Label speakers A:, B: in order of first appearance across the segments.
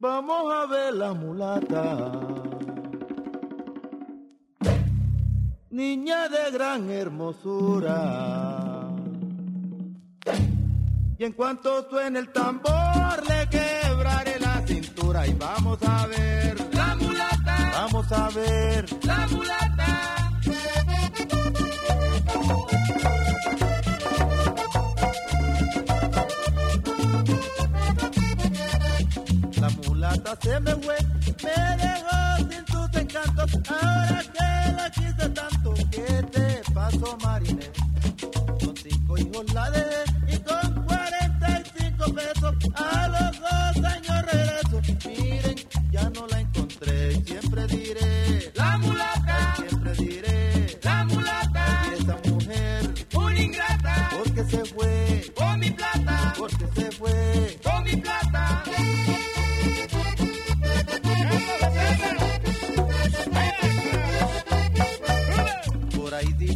A: Vamos a ver la mulata. Niña de gran hermosura. Y en cuanto suene el tambor, le quebraré la cintura. Y vamos a ver.
B: La mulata.
A: Vamos a ver.
B: La mulata.
A: Mulata se me fue, me dejó sin sus encantos. Ahora que la quise tanto, ¿qué te pasó, Marinés? Con cinco hijos la dejé y con 45 pesos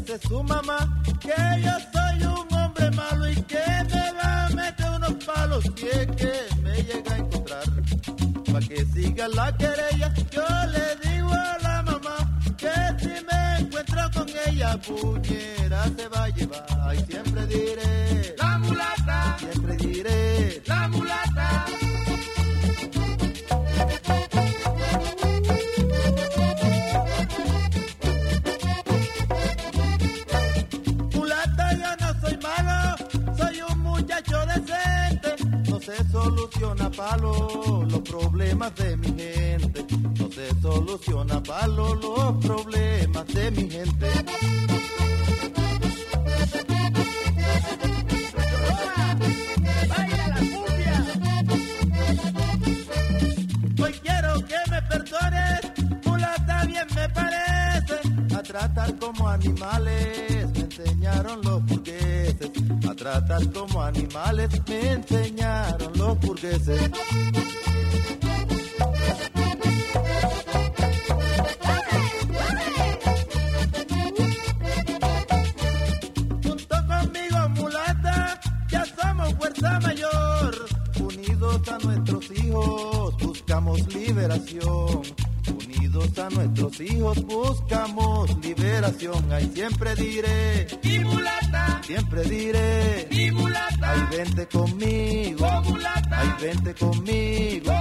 A: dice su mamá que yo soy un hombre malo y que me va a meter unos palos si es que me llega a encontrar. Pa' que siga la querella, yo le digo a la mamá que si me encuentro con ella, puñera se va a llevar. Se soluciona palo los problemas de mi gente. No se soluciona palo los problemas de mi gente. Hoy quiero que me perdones, mulata bien me parece. A tratar como animales me enseñaron los. A tratar como animales me enseñaron los burgueses. Junto conmigo, mulata, ya somos fuerza mayor. Unidos a nuestros hijos, buscamos liberación. Unidos a nuestros hijos, buscamos liberación. Ahí siempre diré,
B: Y mulata.
A: Siempre diré.
B: Y mulata.
A: Ay, vente conmigo.
B: Con mulata.
A: Ay, vente conmigo.